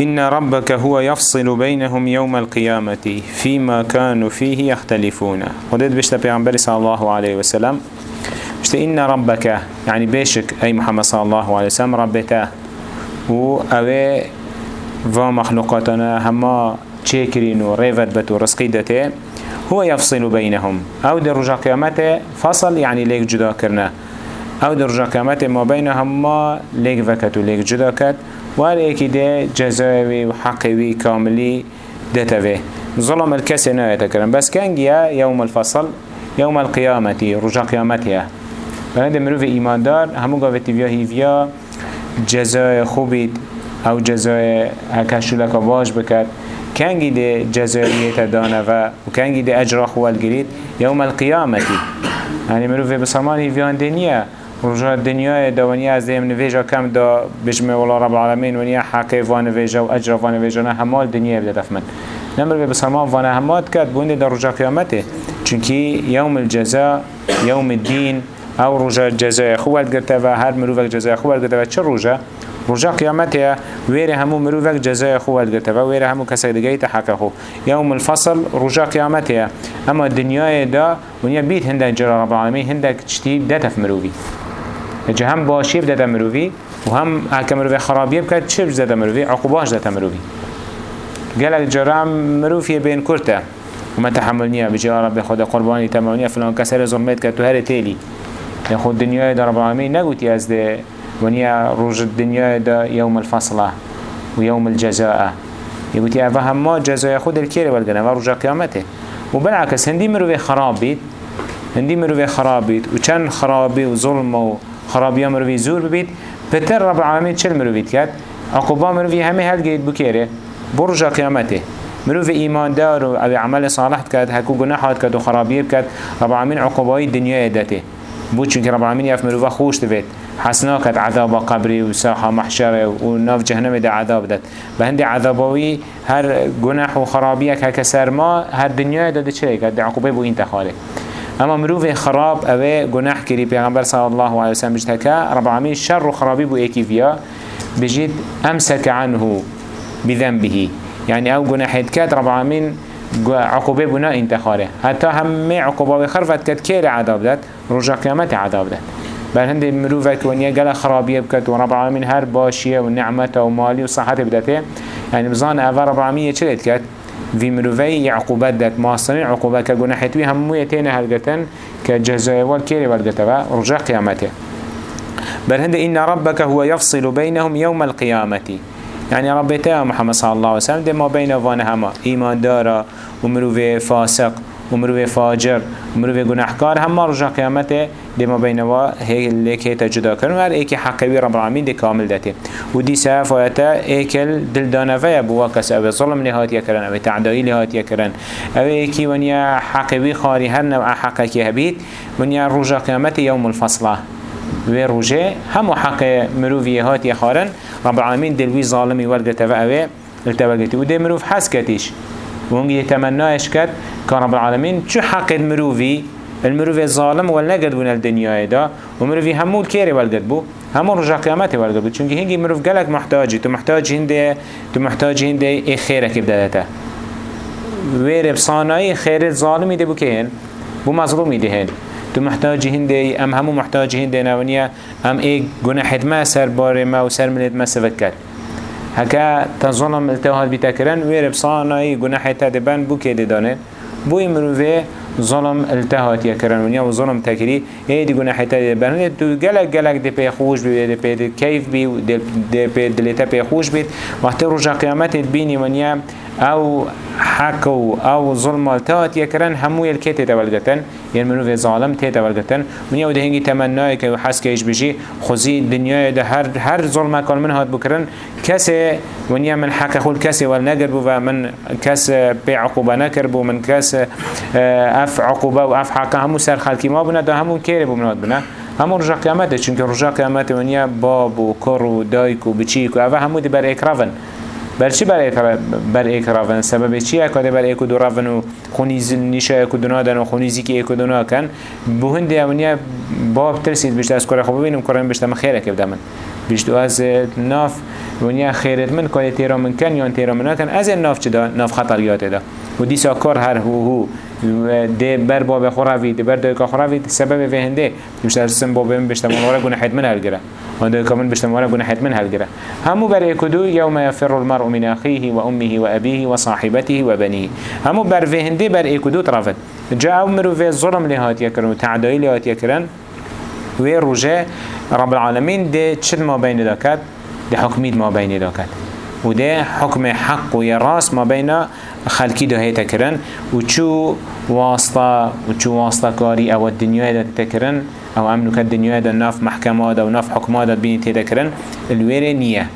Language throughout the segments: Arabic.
إن ربك هو يفصل بينهم يوم القيامة فيما كانوا فيه يختلفون. ودد بشتا پیغمبر صلى الله عليه وسلم. بشتا إن ربك يعني بيشك أي محمد صلى الله عليه وسلم ربته و أوي مخلوقاتنا هما تشكرين و ريفت بتو رزقي دته هو يفصل بينهم. أو در رجع قيامته فصل يعني ليك جدا كرنا. أو در رجع قيامته ما بينهم ما ليك فكت و ليك جدا كت وهر ايكي ده جزاوي و حقوي كاملي دتوه ظلم الكسي نايتا كرن بس كان جيا يوم الفصل يوم القيامة رجع قيامتها فهذا مروف إيمان دار همو قافتي فيها هيفيا جزاء جزای هکشو لکا باش بکرد کنگی ده جزاییت دانه و کنگی ده اجرا خوال گرید یوم القیامتی یعنی مروفه بسرمانی ویان دنیا رجاء الدنيا دوانيا زي من فيجا كم دا بجمع والله رب العالمين ونيا حقي فان فيجا وأجر فان فيجا نه همال دنيا بده دفمن. نمر بسرمان فان همات كد بونده در رجاء قيامته چونكي يوم الجزاء يوم الدين أو رجاء الجزاء خوال قرته و هر مروفك جزاء خوال قرته و چه رجاء رجا قيامته ويره همو مروفك جزاء خو الگرته و ويره همو دیگه تحقق خو. يوم الفصل رجا قيامته اما الدنيا دا ونیا بيت هندك جرى رب العالمين هندك تشتي دتف مروفي اجا هم باشي بدت مروفي وهم هكا مروفي خرابيه بكت چه بزد مروفي عقوباش دت مروفي قالك جرام مروفي بين كرته وما تحملنيها بجي رب خدا قرباني تمانية فلان كسر ظلمت كتو هر تيلي يخود دنيا دا رب العالمين از ده. ونيا روج الدنيا دا يوم الفصلة ويوم الجزاء. يقول يا فهم ما جزاء خود الكير والجنة ورجع قيامته وبالعكس هندي مروي خراب بيت هندي مروي خراب بيت وكان خرابي وظلم وخرابي مروي زور بيت بتر رب العالمين شل مروي كات عقوبة مروي همه هل جيد بكيره برجع قيامته مروف إيمان دار أو عمل صالح كات هكو جناحات كات وخرابيب كات رب العالمين عقوبة الدنيا يدته بو چونك رب العالمين يف مروفا خوش تبيت حسناكت عذاب قبري وساحة محشرة وناف جهنم ده عذاب داد. بهندي عذابوي هر جناح وخرابيك هكا سرما هر دنيا ده ده چلك ده عقوبة بو خالق اما مروف خراب اوه جناح كري پیغمبر صلى الله عليه وسلم بجتكا رب العالمين شر وخرابي بو ايكي فيها بجد امسك عنه بذنبه. يعني أو جناحيت كات رب العالمين عقوبه بنا انتخاره. حتى هم عقوبه خرفت كت كير عذاب داد؟ رجع قيامت عذاب داد. بل هند مروفك ونيا قال خرابيه بكت ورب العالمين هر باشيه ونعمته ومالي وصحته بدته. يعني بزان اول رب العالمين يشلت كت في مروفي عقوبات دات ماصرين عقوبات كجناحت وي هم يتين هلقتن كجزاء والكيري والقتبه رجع قيامته. بل هند إن ربك هو يفصل بينهم يوم القيامة. يعني ربيته محمد صلى الله عليه وسلم ما بين فانهما إيمان دارا ومروفي فاسق ومروه فاجر ومروه گناهکار. هم رجا قیامته دی ما بینوا لیک جدا کرن و هر ایکی حقوی رب العالمین دی کامل داته و دی سعف آیتا ایکل دل دانوه بوا کس أو ظلم لهات کرن أو تعدایی لهات کرن أو ایکی ونیا حقوی خاری هر نوع حقا که هبید ونیا رجا قیامته یوم الفصله و روجه هم حق مروفی هات خارن رب العالمین دلوی ظالمی ورگته و اوه التوجتي وده مروف حس كتيش ونجي يتمناش كت كان رب العالمين شو حق المروفي المروفي الظالم ولا قد بنا الدنيا دا. ومروفي همو الكيري والقد بو؟ همو رجع قيامته والقد بو. چونك هنجي مروف قالك محتاجي تو محتاج هنده تو محتاج هنده اي خيرك بدادته وير بصانعي خير الظالمي ده بو كين بو مظلومي دهن تو محتاج هنده ام همو محتاج هنده نونيا ام اي گناحت ما سر بار ما و سر ملت ما سفكت هكا تظلم التوهاد بتكرن وير بصانعي گناحت تدبن بو كده دانه؟ بو مروفه ظلم التهات يكرن ونيا وظلم تكري إيه دي گناح تا برنه تو گلک گلک دي پی خوش بي دي پی كيف بي دي پی دلتا پی خوش بي وقت رجع قيامت بيني ونيا أو حق أو ظلم التهات يكرن همو يلكت تولدتن يعني منو في ظالم تي تولدتن ونيا وده هنگي تمناه كي وحس كيش بيجي خزي الدنيا ده هر هر ظلم كل من هات بكرن. كسي ونيا من حق خول كسي والنقر بو من كس بي عقوبة نكر بو من كس أف عقوبة و أف حقا همو سر خلقی ما بنا دا همو کیره بمناد بنا. همو رجا قیامته چونکه رجا قیامته ونیا باب و کر و دایک و و همو دی بر اکرافن بر چی بر بر ایک رافن سبب چی؟ اکاده بر ایک دو رافن و خونی نیشه دو نادن و خونی زیکی ایک دو ناکن. بهند اونیا باب ترسید. بشت از کار خوب ببینم بشت من خیره که بدمن بشت از ناف. ونیا خیرت من. کاری تیرا من کن یا تیرا من کن از ناف چدا ناف خطریات دا. و دیسا کار هر هو هو. ده بر باب خوراوی ده بر دوی خوراوی سبب وهنده بشت از سن باب من بشت من ورا گونه حد من هلگره و دوی کامن بشت من ورا گونه حد من هلگره همو بر اکدو یوم یفر المرء من اخیه و امه و ابیه و صاحبته و بنیه. همو بر وهنده بر اکدو طرفت جا امرو في ظلم لهات يكرن وتعدائي لهات يكرن وی رجاء رب العالمين ده چل ما بين داكت ده حكميد ما بين داكت وده حكم حق ويراس ما بين خلقی ده هیتا کرن و چو واسطه و چو واسطه کاری أو الدنیا ده تکرن أو امنو که الدنیا ده ناف محکمه ده و ناف حکمه ده بینی تیتا کرن الویره نیه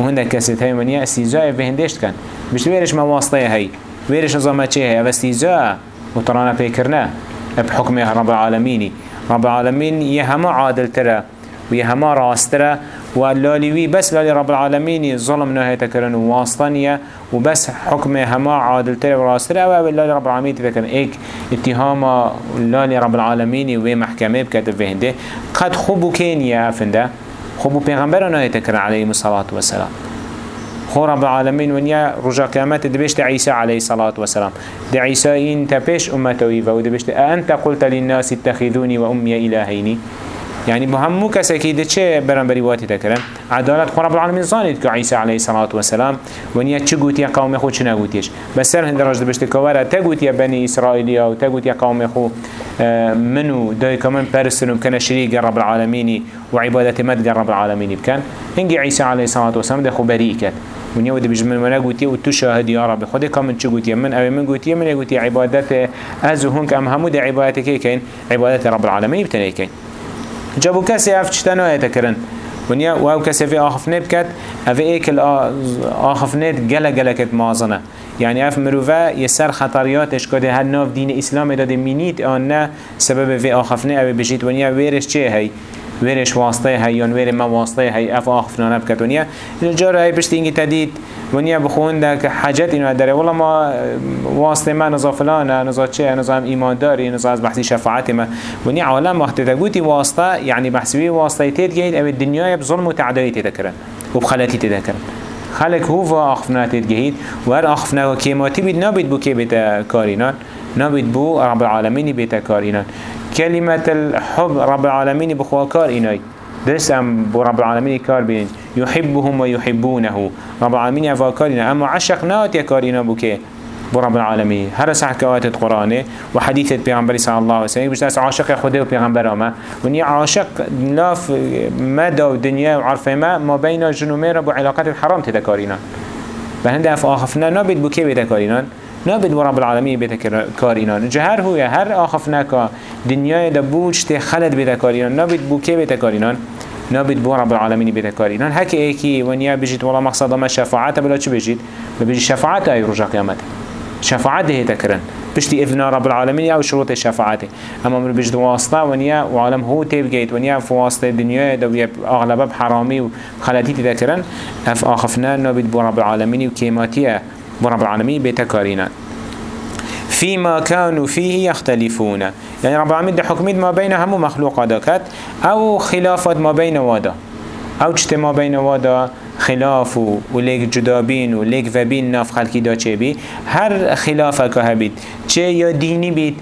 و هنده کسی تایی منیه استیزای به هندشت کن بشت ویرش ما واسطه هی ویرش نظامه چه هی أو استیزا و ترانا پیکرنه بحکم رب العالمینی. رب العالمين يهما عادل ترى ويهما راس ترى واللاليوي بس لالي رب العالمين ظلم نهاية تكرن واسطانية وبس حكم هما عادل ترى وراس ترى لالي رب العالمين تذكر ايك اتهام لالي رب العالمين ومحكمة بكتب فهنده قد خبو كين يا افنده. خبو پیغمبر نهاية تكرن عليه الصلاة والسلام. خو رب العالمين ونيا رجا قيامت دبشت عيسى عليه الصلاة والسلام. دي عيسى إن تبش أمتوي ودبشت أنت قلت للناس اتخذوني وأمي إلهيني يعني بهمو كسكي ده چه برنبري واتي تكرن عدالت خو رب العالمين زانيت كو عيسى عليه الصلاة والسلام ونيا چه قوتي قوم خو چه نقوتيش بس سر هند راج دبشت كوارا تقوت يا بني إسرائيليا وتقوت يا قوم خو منو داي كمان پرستنو بكنا شريك رب العالمين وعبادة مد رب العالمين بكن هنجي عيسى عليه الصلاة والسلام ده بريكت ونیا ودی بجمن منا گویی و تو شاهدی یا رب خودی کامن چه گویی من اوه من گویی من عبادت از هون که هم همو دی عبادت کی کن؟ عبادت رب العالمین بتنی کن. جابو کسی اف چتنو آیت کرن. ونیا و أو کسی فی آخف نب کد اوه ایکل آخف نب گله گله کت مازنه. يعني اف مروفا يسر خطرياتش كده هل ناف دين اسلام داده مينيت آن نه سبب في آخفنه أو بجيت ونیا ويرش چه هي ویرش واسطه هی یا ویر ما واسطه هی اف آخف نانب کت ونیا الجار هی پشت اینگی تدید ونیا بخون ده که حاجت اینو داره ولی ما واسطه ما نزا فلانه نزا چه نزا هم ایمان داری نزا از بحثی شفاعت ما. ونیا عالم وقت تقوتي واسطه يعني بحثوی واسطه تید گید أو الدنیا بظلم و تعدایی تذكرن و بخلتی تذكرن خلق هو آخفنا تید گهید و هر آخفنا و کیماتی بید نبید بو که بیت کارینان نبید بو رب العالمینی بیت کارینان كلمة الحب رب العالمين بخوا كار إناي. درس أم رب العالمين كار بين. يحبهم ويحبونه. رب العالمين أفا كارنا أما عشق نات يا كارنا بكي برب العالمين. هر سح كوات القرآن وحديث البيغمبر صلى الله عليه وسلم. بجلس عاشق خده وبيغمبر ما وني عاشق لاف مدى ودنيا وعرف ما ما بين جنومير وعلاقات الحرام تذكارنا فهند أف آخفنا نبيت بكي بذكارنا نابد ورب العالمين بيت كارينان جهر هو هر آخف نكا دنيا دبوش ته خلد بيت كارينان نابد بو كي بيت كارينان نابد بو رب العالمين بيت كارينان هكي ايكي ونيا بجيت والله مقصد ما شفاعات بلا چه بجيت بجيت شفاعات اي رجا قيامت شفاعات ده تكرن بشتي إذن رب العالمين أو شروط الشفاعات أما من بجد واسطة ونيا وعالم هو تيبجيت ونيا في واسطة الدنيا دوية أغلب بحرامي وخلاتي تذكرن أف آخفنا نابد بو رب العالمين وكيماتية برب العالمين بيتكارينا فيما كانوا فيه يختلفون يعني رب العالمين ده حكمت ما بين هم مخلوق دكت أو خلافات ما بين وادا أو جت ما بين وادا خلاف وليك جدابين وليك وبين ناف خلقي دا چه بي هر خلافه که هبید چه یا دینی بید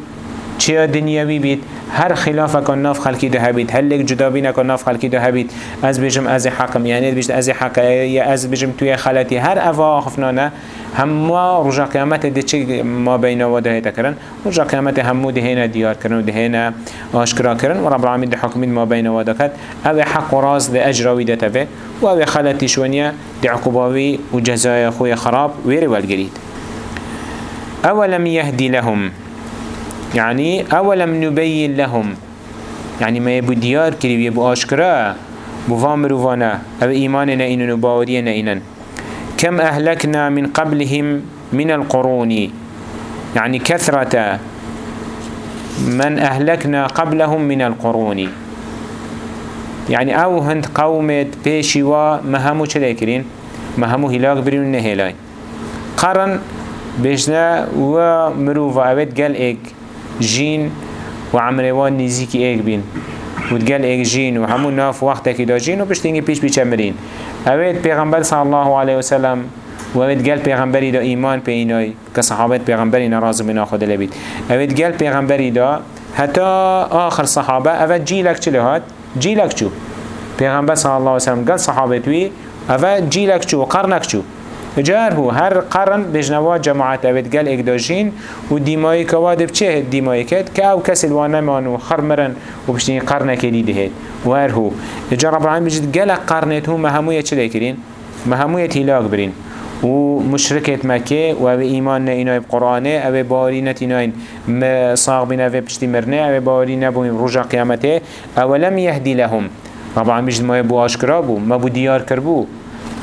چه یا دنیاوی بید هر خلاف کن ناف خلقی ده هبید هر لیک جدا بین کن ناف خلقی ده هبید از بجم از حقم. یعنی بیشت از حق. یا از بجم توی خلطی. هر اوا خفنانه. همه رجا قیامت ده چه ما بین و ده تکرن رجا قیامت همو ده هینا دیار کرن و ده هینا آشکرا کرن. و رب العالمین ده حکمین ما بین و ده کد أو حق و راز ده اجراوی ده تفه. و أو خلطی شونیه ده عقوباوی و جزای خوی خراب. ویری والگرید اولم يهدي لهم. يعني أولم نبين لهم؟ يعني ما يبو ديار كريب يبو آشكرا بفام روفانا أو إيماننا إنن وباورينا إنن. كم أهلكنا من قبلهم من القرون؟ يعني كثرة. من أهلكنا قبلهم من القرون؟ يعني أو هند قومت بيشي و مهمو چه كرين؟ ما همو هلاك برين ونهلاين قرن بجنا و مروفا اوید گل جین و عمروان نزیکی ایک بین. و گل ایک جین و همون ناف وقت که دا جین و بشتینگی پیش بیچه مرین. اوید پیغمبر صلی الله علیه وسلم و اوید گل پیغمبری دا ایمان پی اینای که صحابت پیغمبری نراز من خود لبید. اوید گل پیغمبری دا حتی آخر صحابه اوید جیلک چلی هات جیلک چو. پیغمبر صلی الله علیه وسلم گل صحابت وی اوید جیلک چو قرنک چو. جار هو. هر قرن بجنوا جماعت اوید گل اگداجین و دیمایی کواد بچه دیمایی کد که أو کسی الوانه مانو خرمرن و بشتین قرنه که دیده هید و هر هو. جا رب العالمین بجد گل قرنت هو مهمویه چه کرین؟ مهمویه تیلاق برین. و مشركت مكة و إيمان إنا بقرآن أو باري نتينين صاغ بنا في بشتي مرنة أو باري نبو رجع قيامته أولم يهدي لهم. طبعا مش ما يبو أشكرابو ما بو ديار كربو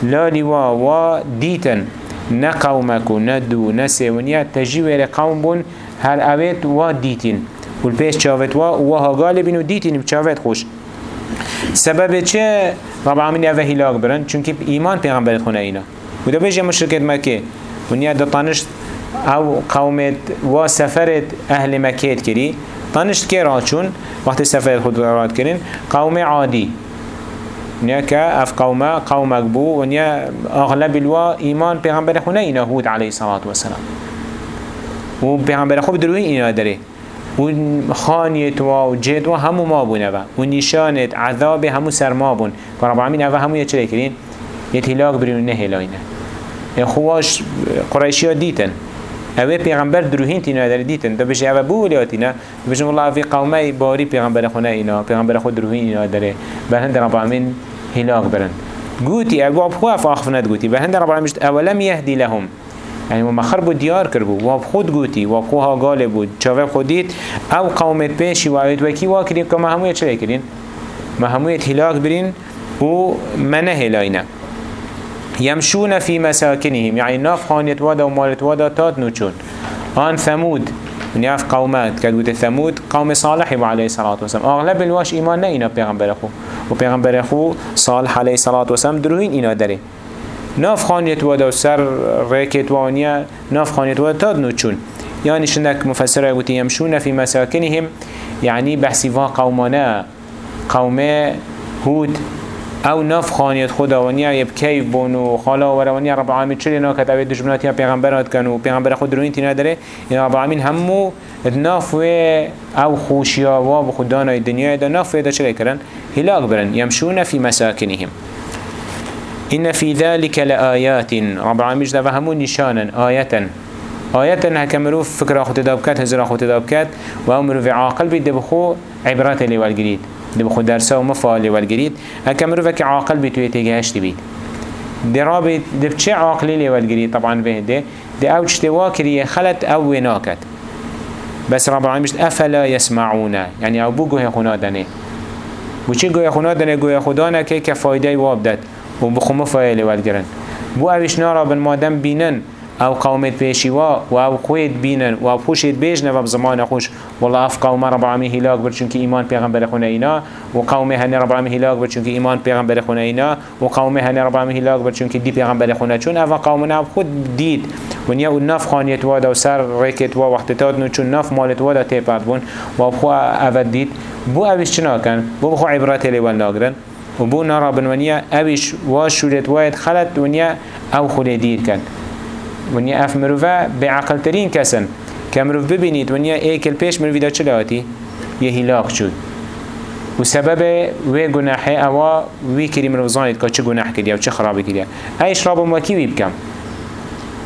لا لوا و ديتن نقومك ندو نسيونيا تجيوه لقوم بون. هل اويت و ديتن والبيش شاوت و وها غالبين و ديتن بشاوت خوش. سبب چه؟ رب العالمين اوه هلاك برن. چونك ايمان پیغمبرت خونه اینا. و دا بيجي مشركت مكه ونیا دا طانشت أو قومت و سفرت أهل مكه كري طانشت كي راچون وقت سفرت خود رات كرين قوم عادي ونیا که أف قومه قومك بو ونیا أغلب الوا ایمان پیغمبر خونه اینا هود علیه صلاة و سلام و پیغمبر خوب دروی اینا داره و خانیت و جد و همو ما بونه و و نشانت عذاب همو سر ما بون. و رب العالمین اوه همو یه چه کرین یه تلاک برین نه هلاینه خواش قریشی ها دیتن. اوه پیغمبر دروهین تینا داره دیتن. تو بشه اوه بو ولیاتینا بشه والله في قومه باری پیغمبر خونه اینا. پیغمبر خود دروهین اینا داره. بلند رب العالمین هلاك برن. قوتي أبواب خواف أخفنات قوتي بهند رب العالمين أولم يهدي لهم. يعني ما خربوا ديار كربو واب خود قوتي واب خوها غالبو شافب خوديت أو قومت بيشي وعيد وكي واكرين كما هموية چلي كرين ما هموية هلاك برين ومنه هلاينا يمشون في مساكنهم يعني ناف خانيت وادا ومالت وادا تاد نوچون. آن ثمود نياف قومات كدوت ثمود قوم صالح عليه الصلاة والسلام. أغلب الواش إيمان نينا بيغمبر أخو و پیغمبر خو صالح علیه صلاة و سلام دروین اینا داره ناف خانیت و دو سر ریکت و آنیا ناف خانیت و تاد نوچون. يعني شنك مفسره يقول يمشون في مساكنهم يعني بحسيفا قومنا قوم هود أو نف خانیت خدا ونیا یب کیف بونو خالا و ونیا رب العالمین. چلی ناکت اوید دشمناتی پیغمبرات کنو پیغمبر خود روین تینا داره این رب العالمین همو ناف و أو خوشیا و خدانای دنیا دا ناف و دا چلی کرن هلاك برن. يمشون في مساكنهم إن في ذلك لآيات رب العالمين جدا فهمون نشانا آية آية هكمرو فكرة خود دابكات هزرا خود دابكات وامرو في عاقل بيد بخو عبرات اللي والجديد دبخو درسا ومفا اللي والجديد هكمرو فك عاقل بيتو يتجهش تبيد درابي دبچه عاقلي اللي والجديد طبعا فيه ده أو چتواكري خلت أو وناكت بس رب العالمين أفلا يسمعون يعني أو بوجه خنادنه بو چی گویا خونه دنه؟ گویا خدا نکه که فایده واب داد. و بخوم فایده ولگرن بو اوش نارا بن مادم بینن. أو قومت پیشیوا و أو خوید بینن و أو خوشید بیجنه و بزمان خوش والله اف قوم رب العالمین هلاک بر چونکه ایمان پیغمبر خونه اینا و قوم هنه رب العالمین هلاک بر چونکه ایمان پیغمبر خونه اینا و قوم هنه رب العالمین هلاک بر چونکه دی پیغمبر خونه چون أو قوم نه خود دید و نیا و نف خانیت وادا و سر ریکت و وقت تاد نو چون نف مالت وادا تیپرد بون و خو اود دید بو اوش چنا کن بو بخو عبرات لیوان ناگرن و بو نارا بنونیا اوش واش شورت واید خلط ونیا أو خلی دیر کن ونیا أف مروفة بعقل ترین کسن که مروف ببینید ونیا ایکل پیش مروفی دا چه لاتی یه هلاک شد و سبب وی گناحه أوا وی کری مروف زانید که چه گناح کردیا و چه خرابی کردیا ایش رابم وکی وی بکم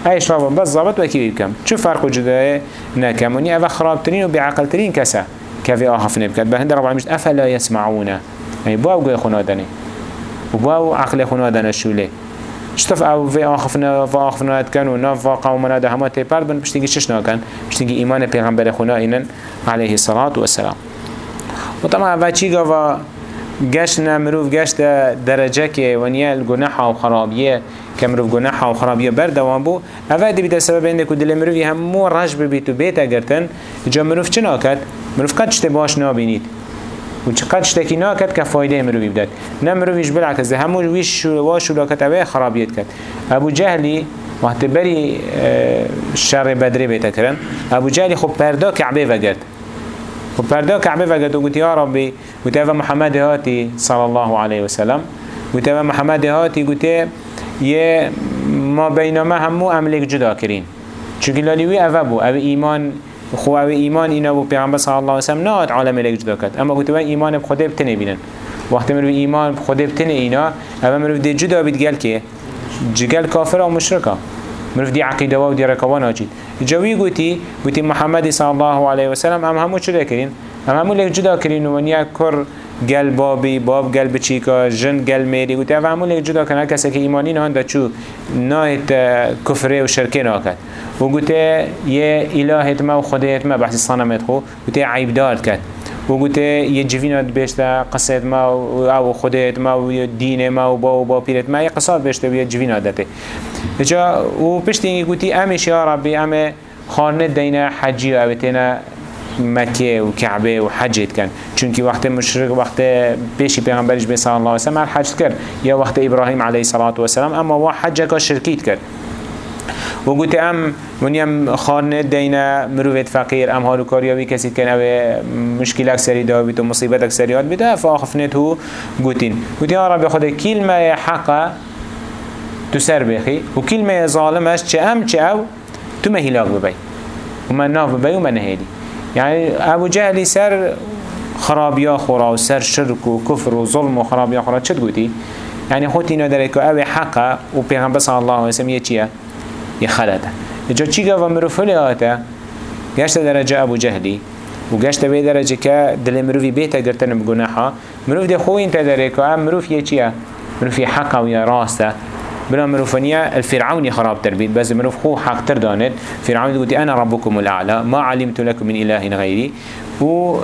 ایش رابم بس ضابط وکی وی بکم چه فرق جدای نکم ونیا اوا خرابترین و بعقل ترین کسه كافي آخف نبكت. بهند رب العالمين أفلا يسمعون. يعني بواو قوي خنادني وبواو عقل خنادنا شوله. شتف أو في آخفنا و آخفنا كان و ناف قومنا ده همه تيپر بن بشتنگي چش ناكن بشتنگي إيمان پیغمبر خنا إنن عليه الصلاة والسلام وطبعا و چيگا و گشت مروف گشت درجه که ونیا الگناح و خرابیه که مروف گناح و خرابیه بردوان بو. اوه دی بیده سبب اینده که دل مروفی همو رش ببیت و بیت اگرتن جا مروف چه ناکد؟ مروف قد چه باش نابینید. و چقدر شتکی ناکد که فایده مروی بدد نه مرویش بالعکس همون ویش واش ولاکت اوه خرابیت کد ابو جهلی وقت بری شر بدری بیتا کرن ابو جهلی خب پردا کعبه وگرد خب پردا کعبه وگرد و گوتی یا ربی گوتی اوه محمد هاتی صلی الله علیه وسلم. گوتی اوه محمد هاتی گوتی یه ما بینما همو عملک جدا کرین چونکه لالیوی اوه بو اوه ایمان خو ایمان اینا بو پیغمبر صلی الله علیه و سلم نه عالم الک جدا کرد. اما گوته ایمان خود بتنه بینن وقتی مرو ایمان خود بتنه اینا اما مرو دی جدا بید گل که جگل کافر و مشرکا. مرو دی عقیده و دی رکوان آجید جوی گوتی گوتی محمد صلی الله علیه و سلم ام همو چه کرین ام همو جدا کرین و نیا کر گل بابی باب گل بچیکا جن گل میری گوتی. او همو لک جدا کنه کسی که ایمانی نه هنده چو نایت کفره و شرکه ناکد و گوته یه الهت ما و خدایت ما بحث صنمت خو گوته عیب دارد کرد. و گوته یه جوینات بیشتر قصد ما و خدایت ما و دین ما و با و با پیرت ما یه قصاد بیشتر و یه جوینات داته جا و پشتی گوتی امش یا ربی امه خانه دینه حجی و مکه و کعبه و حجت کن. چونکی وقت مشرک وقت پیشی پیغمبرش به صلی الله علیه و سلم حج کرد. یا وقت ابراهیم علیه الصلاة والسلام اما وا حج کا شرکیت کرد. و گوت ام ونیم خانه دینا مروفت فقیر ام هارو کاریابی کسی کن أو مشکل اکسری دا بیت و مصیبت بیده فاخفنت هو گوتین. گوتین رب خود کلمه حقا تو سر بخی و کلمه ظالمش چه ام چه أو تو مهیلاق ببی. و من ناف ببی و من يعني ابو جهل سر خرابيا خورا وسر شرك وكفر وظلم وخرابيا خورا. چه تقولي يعني خوتي ندرك أو حقا و پیغمبر الله عليه وسلم يچيه يخلته جا چی گفت مروفلی آتا؟ گشت درجه ابو جهلی و گشت به درجه که دل مروفی بیتا گرتن بگناحا مروف ده خوی انت داره که مروف یه چیه؟ مروف یه و یه بلا مروفانية الفرعون خراب تربيت بس مروف خو حق تردانت. فرعون يقول أنا ربكم الأعلى ما علمت لكم من إله غيري. و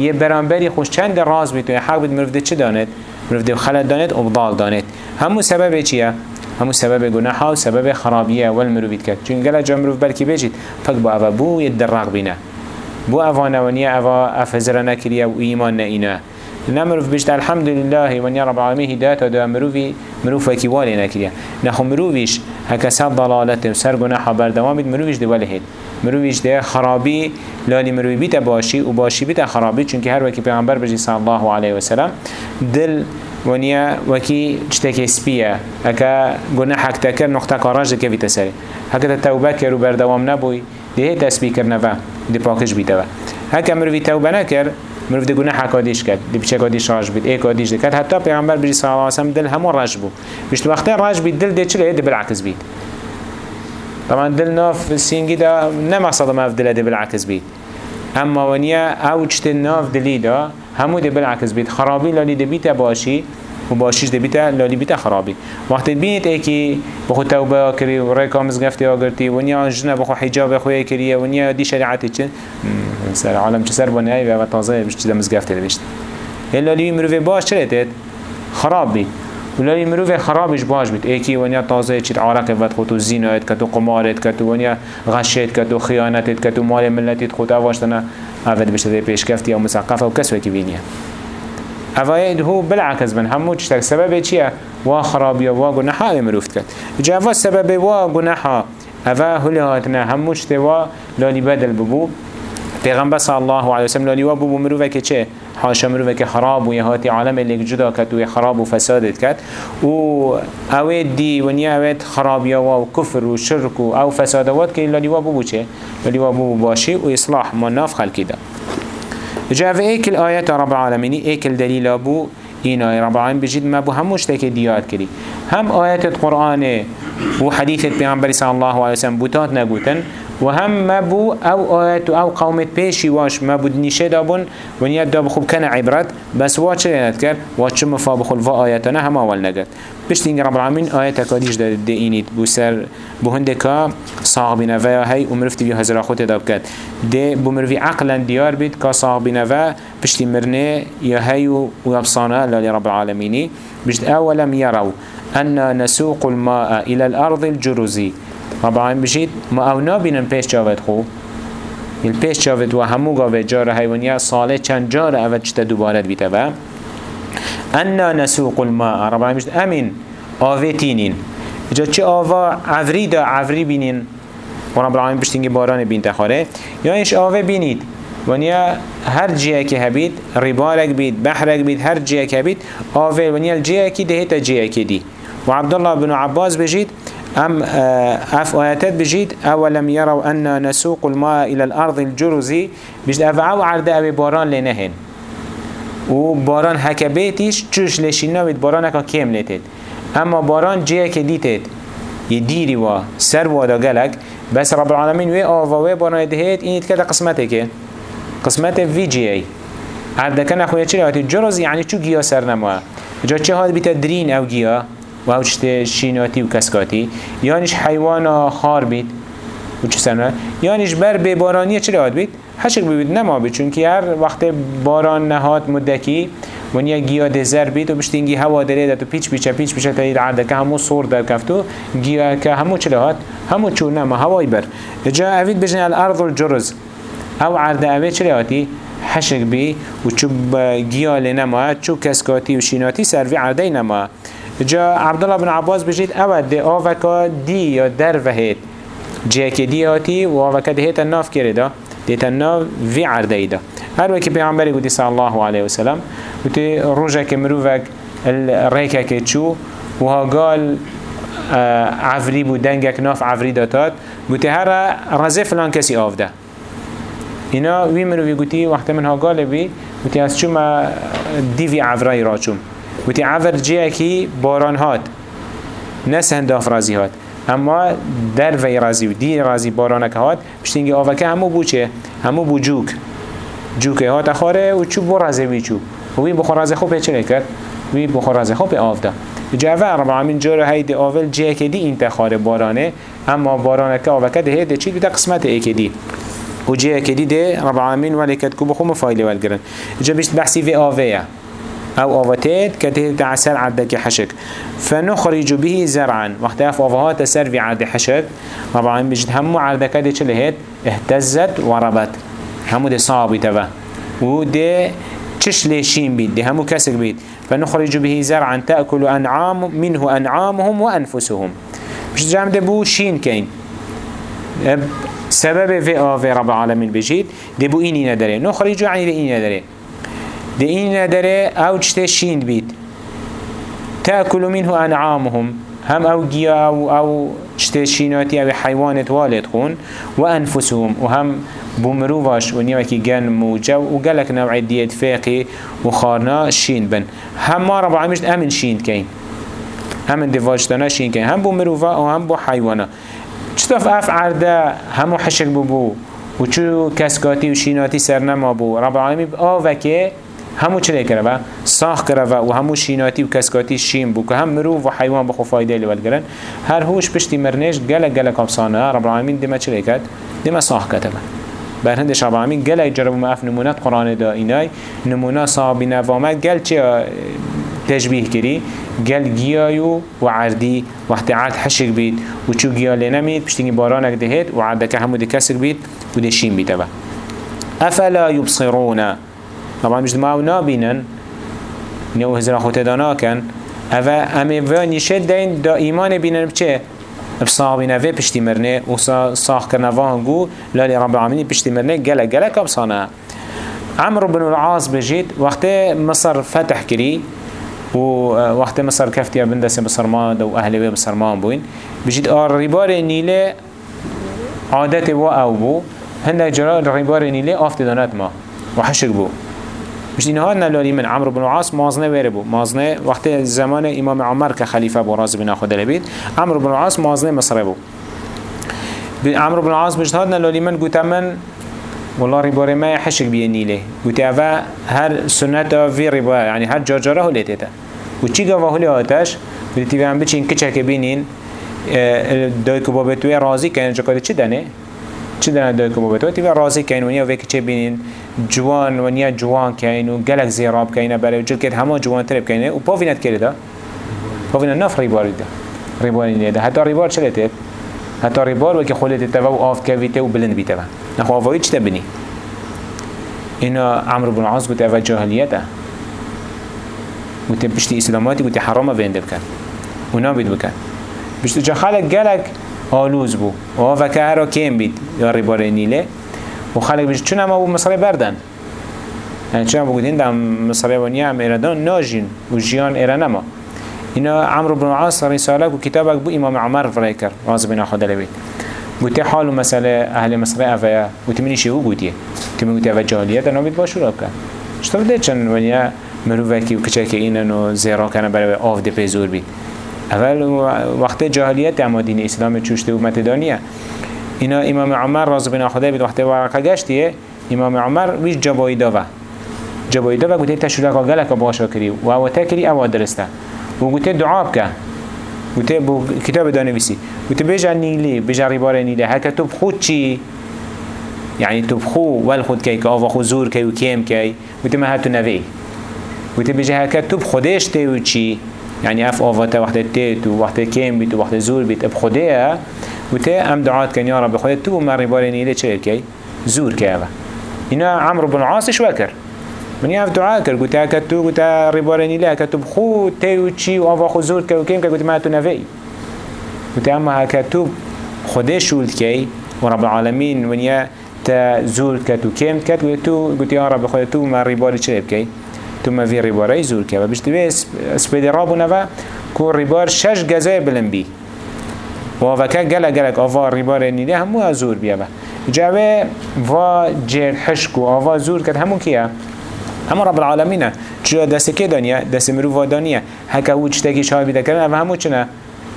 یه برانبری خوش چند راز بیتونه حق بید مروف ده چه دانت مروف ده خلط دانت و بضال دانت همو سبب چیه؟ همو سبب گناحا و سبب خرابیه. والمروفیت کرد. چون گله جا مروف بلکی بجید. فک با اوه بو یدرق بینه. بو اوانوانیه اوه افزره نکریه و ایمان نه اینه. نمروف بيشت الحمد لله ونيا رب العالمين هدايته دو مروفي مروفا كي والي نخو مروفيش هكا سر ضلالته وسر گناحا بردوامد مروفيش دي والي هيد. مروفيش ده خرابي لالي مروفي بيتا باشي و باشي بيتا خرابي چونك هر وكي پیغمبر بجي صلى الله عليه وسلم دل ونیا وکی چتک سپیه اکا گناحک تکر نقطة کاراج که بیت سری هکا توبه کرد و بردوام نبوی ده تسبیح کرد نبا ده پاکش بیته و هکا مروی توبه مروف ده گناه کادیش کرد. ده بچه کادیش راج بید؟ ای کادیش کرد حتی پیغمبر بری صلی الله علیه دل همون راج بو بشت وقتی راج بید. دل ده چله ده بالعکس بید. طبعا دل ناف سینگی ده نمقصد ما دل ده بالعکس بید. اما ونیا أو چت ناف دلی ده همو ده بالعکس بید. خرابی لالی ده بیت باشی. و باشیش ده بیت لالی بیت خرابی. وقتی بینید ای که بخو توبه کری و ریکا مزگفتی آگرتی و نیا جنه بخو حجاب خوی کریه و نیا دی شریعتی چه؟ سر عالم چه سر بانه و تازه بش چیزا مزگفتی دوشت لالی مروه باش چه رتید خراب بید ولای مروف خرابش باش بید ایکی ونیا تازه چیت عرق ود خود و زینایت کت و قمارت کت و ونیا غشت کت و خیانتت کت و مال ملتیت خود اواشتنا اول بشته پیش کفتی یا مسقف و کس وکی بینیه. اوایل هو بالعكس من همو تشتك سبب چیه وا خرابی وا گناحا مروفت کرد. جا اوا سبب وا گناحا اوا هلی هاتنا همو چته وا لالی بدل ببو پیغمبر صلی الله علیه وسلم لالی وا ببو مروفه که چه حاشا مروفه که خراب و یهاتی عالم اللي جدا کد و خراب و فسادت کد و اوید دی و نیا اوید خرابی وا و کفر و شرک و أو فسادوات که لالی وا ببو چه لالی وا ببو باشی و اصلاح مناف خلقی ده جاء في ايك الآيات رب العالمين. ايك الدليل أبو إينا رب العالمين. بجد ما بو هموش تاكي ديات كري. هم آيات القرآن وحديث البيغمبر صلى الله عليه وسلم بوتات نقوتن. وهم بو أو آيات أو قومت بيشي واش ما بو دنيشه دابون ونيات داب خوب كان عبرت بس واش لنت كر واش مفا بخل فا آياتنا هم آول نقر بشتين رب العالمين آيات كاديش دا دينيت بو سر بو هندكا صاحبنا فيا هاي ومرفتي بيو هزرا خوت داب كات دي مرفي عقلا ديار بيت كا صاحبنا فيا بشتي مرنه يا هاي ويبصانا لرب العالمين بشت اولم يروا أن نسوق الماء إلى الأرض الجرزي رب العالمين بجيت ما أو نابينن پیش جاوت خو این پیش چاوت و همو گاوه جار حیوانیا ساله چند جار اول چتا دوباره بیتا و أنا نسوق الماء رب العالمین امین آوه تینین جا چه آوا عفری دا عفری بینین و رب العالمین بشتینگی باران بین تخاره یا اینش آوه بینید ونیا هر جیه که هبید ربارک بید بحرک بید هر جیه که هبید آوه ونیا الجیه که دهیتا جیه که دی و عبدالله بن عباس بجید أم أف آياتات بجيد أولم يروا أن نسوق الماء إلى الأرض الجرزي؟ بجد أفعو عرض أبي باران لنهن. و باران هكا بيتيش چوش لشينا بيت باران هكا كيم لتت اما باران جيه که دیتید یه دیری و سر وادا گلک بس رب العالمین وی آوا وی باران اینید که قسمته که قسمت وی جیه عردکن اخویا چرا؟ هاتی جرز یعنی چو گیا سر نموه جا چه هاد درین أو گیا و او چشت شیناتی و کسکاتی. یعنیش حیوان خار بید. و چه سر یعنیش بر به بارانی چرا هاد بید؟ حشک بید نما بید چونکه هر وقت باران نهاد مدکی ونیا گیا دزر بید و بشتینگی هوا داره داد و پیچ پیچه پیچ پیچه تا عرده که همو صور در کفتو گیا که همو چله هات همو چون نما هوای بر. جا اوید بجنه الارض الجرز. او عرده اوید چله هاتی حشک بی و چو گیا لنما چو کسکاتی و شیناتی سروی عرده نما. جا عبدالله بن عباس بجید اول ده آوکا دی یا در وهید جه که دی هاتی و آوکا ده هیتا ناف کرده دیتا ناف وی عرده ایده هر وکی پیغمبری گودی صلی الله علیه وسلم گوتی روژه که مروفک ریکه که چو و ها قال عفری بود دنگک ناف عفری داتاد گوتی هر رزه فلان کسی آفده. اینا وی مروفی گوتی وقت من ها قال بی گوتی از چو ما دیوی عفرای را چوم. گوتی عفر جیه کی باران هات نس هنداف رازی هات. اما در وی رازی و دی رازی بارانک هات پشتینگی آوکه همو بو چه؟ همو بو جوک. جوکه هات خاره و چو بو رازی وی چو و وی بخور رازی خوب چه کرد؟ وی بخور رازی خوب آف ده جوه رب العالمین جور هید آول جه که دی انتخار بارانه. اما بارانکه آوکه ده ده چی ده قسمت ای که دی. و جه که دی ده رب العالمین ولی کد کو بخو مفایله والگرن. جا بیشت بحثی في آوه أو آواتيت كده تعسر عدك حشك فنخرج به زرعا. وقت اف آوهات تسر في عد حشك العالمين بجد همو عدك ده چه لهت اهتزت وربت. همو ده صابي تبا. و ده چش بيت. ده همو كسك بيت. فنخرج به زرعا. تأكل أنعام منه أنعامهم وأنفسهم. مش جام ده بو شين كين. سبب في آفي رب العالمين بجيت. ده بو إني ندره نخرج يعني إني ندره ده إني ندره أو چته شين بيت تأكل منه أنعامهم هم أو جيا أو أو چته شيناتي أو حيوانات والد خون وأنفسهم وهم بومروواش و نیوکی گن موجه و گلک نوع دیت فاقی و خارنا شین بن هم ما رب العالمین امن شین کین همین دواجتنا شین کین هم بومرووا و هم بو حیوانا چطف اف عرده همو حشک بو بو و چو کسکاتی و شیناتی سر نما بو رب العالمین آوکه همو چلی کرده با ساخ کرده و همو شیناتی و کسکاتی شین بو که هم مرو و حیوان بخو فایده لیول گرن هر هوش پشتی مرنش گلک گلک افسانه رب العالمین دیمه چلی کرد؟ دیمه ساخ کرده بر هندش رب العالمین گل جرب ما اف نمونات قرآن دا اینای نمونه صحابی نوامد گل چه تشبیه کری گل گیایو و عردی وقت عرد حشک بید و چو گیا لنمید پشتینگی بارانک دهید و عردک همو ده کسر بید و دشین بید با افلا یبصرون؟ طبعا مش دماغ نابینن نو هزر خود دانا کن. اوه امه و نشد دین دا ایمان بینن بچه؟ بصابي نفي بشتي مرنه وصاح كرنا فانجو لالي رب العالمين بشتي مرنه جلا جلا كبصانا عمرو بن العاص بجيت وقت مصر فتح كري ووقت مصر كفتي بندس بصرمان و أهل بصرمان بوين بجيت آر ريبار النيلة عادت و أو بو. هنده جرا ريبار النيلة آفت ما وحشك بو. مش اینها نلالی من عمرو بن عاص مازنه ویره بو مازنه وقت زمان امام عمر که خلیفه بو راز بنا خود لبید عمرو بن عاص مازنه مصر بو عمرو بن عاص مجتهد نلالی من گوتا من والله رباره ما يحشك بينيله قلت أفا هر سنة في ربا يعني هر جاجره هو ليتتا وچي قوة هو لياتش قلت تبا عم بچين كچه كبينين دايكو بابتوه رازي كان جاكاته چه دانه؟ چه دانه دايكو بابتوه تبا رازي كان ونيا ويكي چه بينين جوان و نیا جوان کین و گلک زیراب کینه برای جل که همه جوان ترب کینه و پاوینت کرده پاوینت نف ریباری ده ریباری نیده حتی ریبار چه لیته حتی ریبار و که خلیت تبا و آف کویته و بلند بیته نخو آفایی چی تبنی اینا عمرو بن عاص گوته اوه جاهلیته گوته بشتی اسلاماتی گوته حرام وینده بکن اونا بید بکن بشتی جا خلق گلک آلوز بو. و آوه که هرا کم بید. یا ریباره نیله. و خلق بشت چون اما بو مصره بردن. يعني چون بقول هندم مصري ونيا ام إيرادان ناجين وجيان إيرانما إنا عمرو بن عاص رسالة وكتابك بو إمام عمر فريكر راز بنا خدا لبيت قلت حال مسألة أهل مصر أفيا وتمني شو قلتي تمني قلت أفيا جاهلية أنا بيت باشو رابك شطر ده چن ونيا مروفكي وكچك إنا نو زيرا كان برای آف ده پیزور بید. أول وقت جاهلیت اما دین اسلام چوشته و متدانیه اینا امام عمر راز بنا خدا بید وقت ورقه گشتیه امام عمر ویش جبایی داوه جبایی داوه گوته تشولک گلک باشا کری. و أو تکری أو درسته و گوته دعا بکه گوته بو کتاب دانویسی. گوته بیجا نیلی بیجا ریبار نیلی. هکا تو بخود چی؟ يعني تبخو والخود كي كاف خو زور كي وكيم كي وتما هاتو نبي وتبجي هكا تب خديش تي وشي يعني أف اوفتا وقت تيت وقت كيم بيت وقت زور بيت بخديها وتي أم دعات كان يا رب خدي تو ما ريبارني لي تشير كي؟ زور كي هنا عمرو بن عاص شوكر من يعرف دعاء كر قلت تو قلت ريبارني لي هكا تبخو تي وشي واف خو زور كي وكيم كي قلت ما نبي قلت أما هكا تو خديش شولت كي ورب العالمين ونيا تا زور كت وكيم كت وتو قلت يا رب خدي تو ما ريباري تشير كي. تو ما في ريباري زور كي بس تبي سبيد رابو نفا كو ريبار شش جزاء بلن بي وفكا جلا جلك أفا ريبار نيله همو زور بيا با جاوه و جير حشكو أفا زور كت همو كيا همو رب العالمين چرا دست که دانیه دست مرو و دانیه هکا او چتکی شای بیده کرن او همو چنه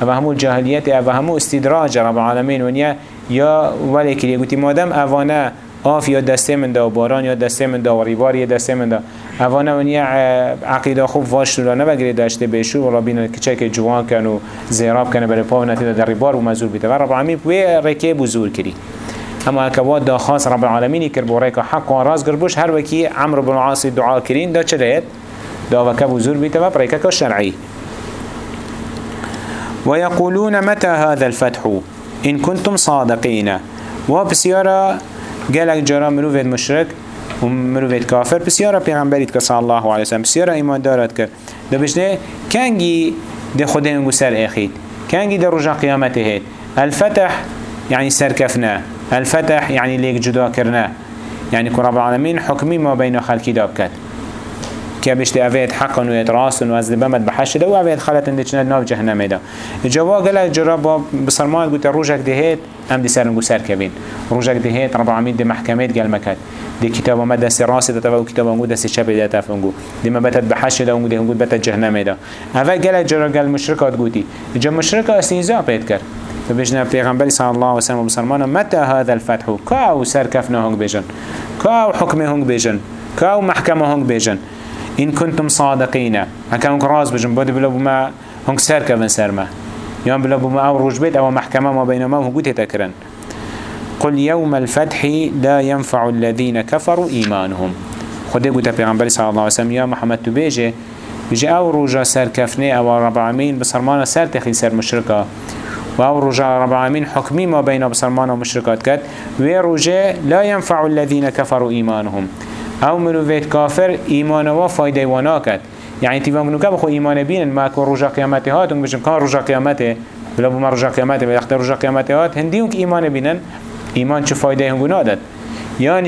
او همو جاهلیت او همو استدراج رب العالمین ونیا یا ولی که گوتی مادم اوانه آف یا دسته من دا و باران یا دسته من دا و ریبار یا دسته من دا اوانه ونیا عقیده خوب واش رو نبگیره داشته بشو و رابین کچه که جوان کن و زیراب کنه برای پا و نتیده در ریبار و مزور بیده و رب العالمین بوی رکه بزور کری اما اکواد دا خاص رب العالمینی کر بو ریکا حق و راز گربوش هر وکی عمر بن عاصی دعا کرین دا چه رید؟ دا وکه بزور بیده و ریکا شرعی ويقولون متى هذا الفتح إن كنتم صادقين وبسيارة قالك جرى مروفيد مشرك ومروفيد كافر بسيارة پیغمبريت كسا الله عليه وسلم بسيارة إيمان دارت كر ده بجنه كانجي ده خدين سر اخيد كانجي ده رجع قيامته هيد الفتح يعني سركفنا الفتح يعني ليك جدا كرنا يعني كرب العالمين حكمي ما بين خلقي دابكت که بشت اوید حقا و اتراس و از بمد بحش ده و اوید خلط انده چند ناف جهنم ده جوا گل جرا با بسرمان گوت روجك دهید ام دی سرنگو سر کبین روجك دهید رب العالمین دی محکمت گل مکد دی کتاب ما دست راست ده و کتاب ما دست چپ ده تفنگو. دی ما بتد بحش ده دی هنگو بتد جهنم ده اول گل جرا گل مشرکات گوتی جا مشرک استیزا پید کرد فبجنا پیغمبر صلی الله علیه و سلم مسلمان متى هذا الفتح؟ كاو سر كفنا هنگ بيجن كاو حكم هنگ بيجن كاو محكمة هنگ بيجن إن كنتم صادقين. هكذا راز بجن بود بلا بما هنك سر كفن سرما يوم بلا بما أو رجبت أو محكمة ما بينما هو قد تكرن قل يوم الفتح لا ينفع الذين كفروا إيمانهم. خده قلت پیغمبر صلى الله عليه وسلم يا محمد تبيجي بيجي. أو رجا سر كفني أو رب العالمين بصرمان سر تخي سر مشركة. و رجا رب العالمين حكمي ما بين بصرمان ومشركات كت ورجا لا ينفع الذين كفروا إيمانهم. أو مروفيت كافر ايمان و فايده كد يعني تيوان منو كبخو ايمان بين ما كو رجا قيامته هات بجم كان رجا قيامته بلا بما رجا قيامته بلا رجا قيامته هات هنديون ايمان بينن ايمان چه فايده هنگو نادد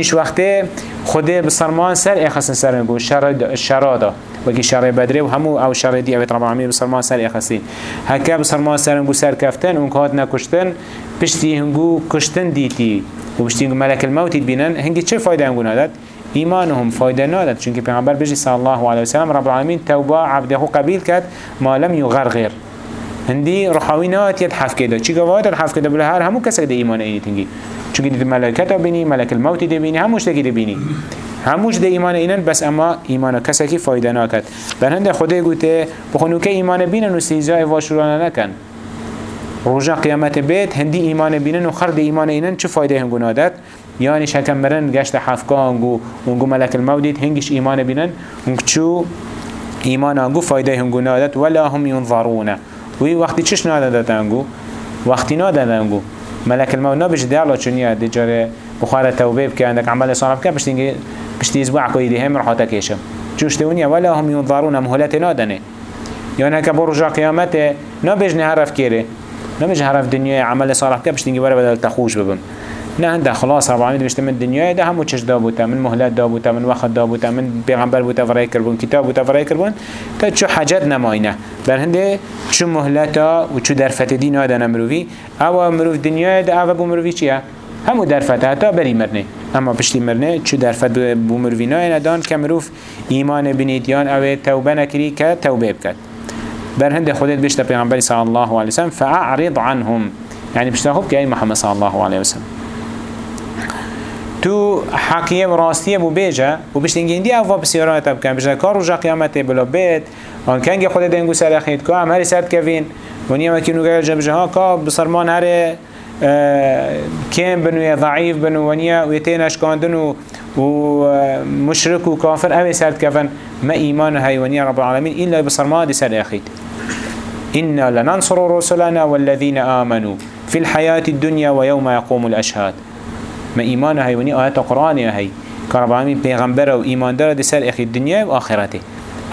شو وقته خده بسرمان سر اخسن سر نگو شر شرادا وكي شر بدري وهمو أو شر دي ابي طبعا عمي بسرمان سر اخسين هكا بسرمان سر نگو سر كفتن اون كهات نكشتن پشتی هنگو کشتن دیتی. و پشتی هنگو ملک الموت بینن هنگی چه فایده هنگو نادد؟ إيمانهم فايدة نادت چونك پیغمبر بجي صلى الله عليه وسلم رب العالمين توبة عبده قبيل كد ما لم يغرغر هندي رحاوينات يتحف كده چي قوات يتحف كده بلا هر همو كسك ده إيمان ايني تنجي چونك دي ملكتا بيني ملك الموت دي بيني هموش دي بيني هموش ده إيمان اينن بس اما إيمان كسكي فايدة ناكد بل هنده خده قوته بخونو که إيمان بينن و سيزاي واشورانا نكن رجا قيامت بيت هندي إيمان بينن و خرد إيمان اينن چه فايده هنگو نادت يعني شكم مرن گشت حفقا انگو انگو ملك المودید هنگش ایمان بینن انگ چو ایمان انگو فایده هنگو نادت ولا هم ينظرون وی وقتی چش نادت انگو؟ وقتی نادت انگو. ملك الموت نبش دیالا چونیه دی جاره بخواره توبه بك عندك عمل صالح بك بشتي بشتي أسبوع كوي هم راح تكيشم جوش تونيا ولا هم ينظرون مهلة نادنه. يعني هكا برجع قيامته نبيج نعرف كيره نبيج نعرف دنيا عمل صالح بك بشتي ولا بدل تخوش ببم نه هنده خلاص رب العالمين بيشت من دنيا ده همو چش دابوتا من مهلت دابوتا من وقت دابوتا من پیغمبر بوتا فرای کربون کتاب بوتا فرای کربون تا چو حاجت نماینه بر هنده چو مهلتا و چو درفت دین آده نمروی أو مروف دنیا ده أو بو مروی چیه؟ همو درفت حتا بری مرنه. اما پشتی مرنه چو درفت بو مروی نای ندان که مروف ایمان بنیدیان أو توبه نکری که توبه بکد. بر خودت بشت پیغمبری صلی الله علیه وسلم فاعرض عنهم. يعني بشتاخب كأي محمد صلى الله عليه وسلم تو حقیه و راستیه بو بیجه و بشت اینگه اندی افا بسیارات بکن بشت کار رجا قیامته بلا بید آن کنگ خود دنگو سر اخید که هم هری سرد کوین و نیم اکی نوگر جبجه ها که بسرمان هر کم بنو ضعیف بنو و نیا و یتین اشکاندن و مشرك وكافر أوي سرد كفن ما إيمان هاي ونيا رب العالمين إلا بصرما دي سر أخيد إنا لننصر رسلنا والذين آمنوا في الحياة الدنيا ويوم يقوم الأشهاد ما إيمان هاي وني آيات قرآن هاي كرب العالمين پیغمبر و ایمان دار دي سر أخي الدنيا و آخرته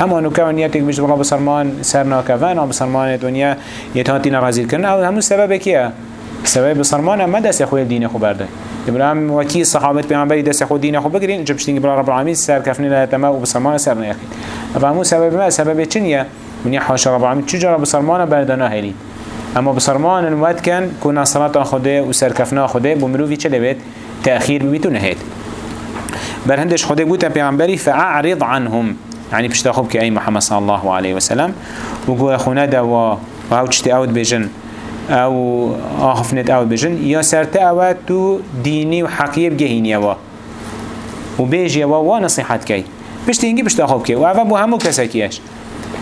اما نو كان نياتك مش والله بسرمان سرنا كفان أو بسرمان دنيا يتهاتينا غازيل كرنا أو همو سبب كيا سبب بسرمان ما دست خوي الدين خو برده. إبراهيم وكي صحابه پیغمبر دست خو دين خو بگرين جبشتين بلا رب العالمين سر كفني لا تما و بسرمان سرنا أخي إبراهيم سبب ما سبب چنيه من حاشا رب العالمين چجرا بسرمان بردنا هلي اما بسرمان الوقت كان كنا صلاة خوده و سركفنا خوده بمروفي چه لبيت تأخير ببيتو نهيت بل هندش خده قوتا پیغمبری فأعرض عنهم. يعني بشتاخب كأي محمد صلى الله عليه وسلم. وقوة خنادا و وهو چتي اوت بجن. أو آخفنت اوت بجن. يا سرت اوت تو ديني وحقية بجهيني و وبيجي و ونصيحت كي بشتي انجي بشتاخب كي وعفا بو همو كسا كيش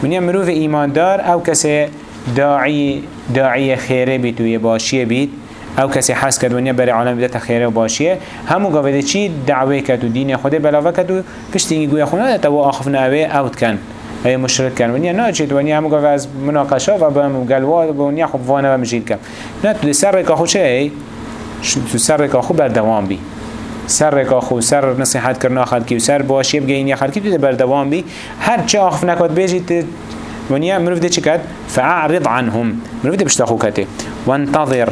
من يمروف ايمان دار أو كسا داعي داعي خيره بيت ويباشيه بيت أو کسی حس کرد ونیا برای عالم بدت خیره و باشیه همو گاوه چی دعوه کرد و دین خود بلاوه کرد و پشت اینگی گویا خونه تا و آخف نوه اوت کن. ای مشرک کن. ونیا نه چید ونیا همو گاوه از مناقشه و با همو گلوا و ونیا خب وانه و مجید کن. نه تو سر رکا خو چه ای؟ تو سر رکا خو بردوام بی. سر رکا خو سر نصیحت کرنا خلق کی و سر باشی بگین یا خلقی تو بردوام بی. هر چه آخف نکات بیجید ونیا مروف چی کد فاعرض عنهم. مروف ده بشتاخو کته. وانتظر.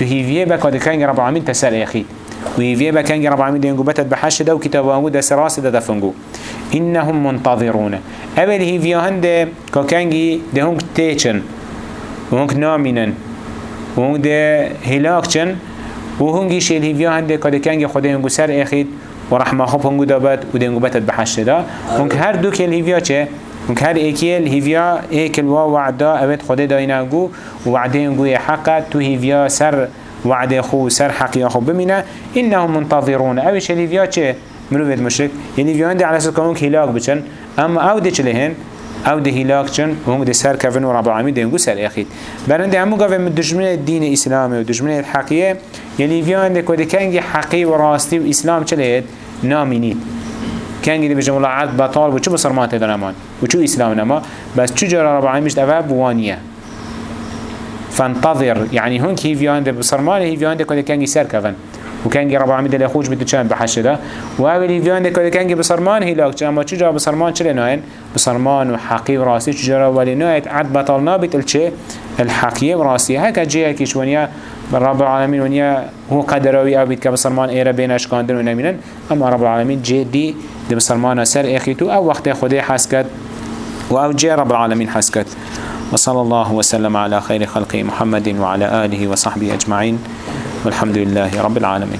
تو هیویه بکا دکنگ رب العالمین تسر اخید و هیویه بکنگ رب العالمین دینگو بتت بحش دو کتابانگو دست راست ده دفنگو إنهم منتظرون. أول هيفيا هنده كاكانجي ده هنك تيچن. وهنك نامينن. وهنك ده هلاكچن. وهنگيش الهيفيا هنده كاكانجي خده هنگو سر اخيد ورحمه خوب هنگو دابت و دنگو بتت بحشت دا هنك هر دو که الهيفيا چه؟ و هر ایکیل هیویا ایکل و وعده اوید خود داینا گو وعده انگو حق تو هیویا سر وعده خو سر حقیا خو بمینه. انهم منتظرون. اویش هیویا چه؟ مروید مشرک. یعنی هیویا ده علاسه کمون که هلاک بچن. اما او ده چلهن او ده هلاک چن. و هم ده سر کفن و رب العالمین ده انگو سر اخید برنده همو گفه دجمن دین اسلامی و دجمن حقیه. یعنی هیویا ده کده کنگی حقی و راستی و اسلام چلهید نامینید كان جدي بجمع عرض بطال وشو بصرمات هذا نمان وشو إسلام نما بس شو جرى رب العالمين مش أفا بوانية فانتظر يعني هون كيف ياند بصرمان هي ياند كده كان يسار كفن وكان رب العالمين ده خوش بتشان بحشده وأول هي ياند كده كان بصرمان هي لاك أما شو جرى بصرمان شو لناين بصرمان وحقي وراسي شو جرى ولنايت عد بطلنا بتلشة الحقيقة وراسي هكا جيه كيشونيا رب العالمين ونيا هو قدروي أو بيت كبصرمان إيرا بين أشكاندن ونمينن أما رب العالمين جدي دي بسلمان سر اخيتو أو وقت خده حسكت أو جي رب العالمين حسكت وصلى الله وسلم على خير خلقه محمد وعلى آله وصحبه أجمعين والحمد لله رب العالمين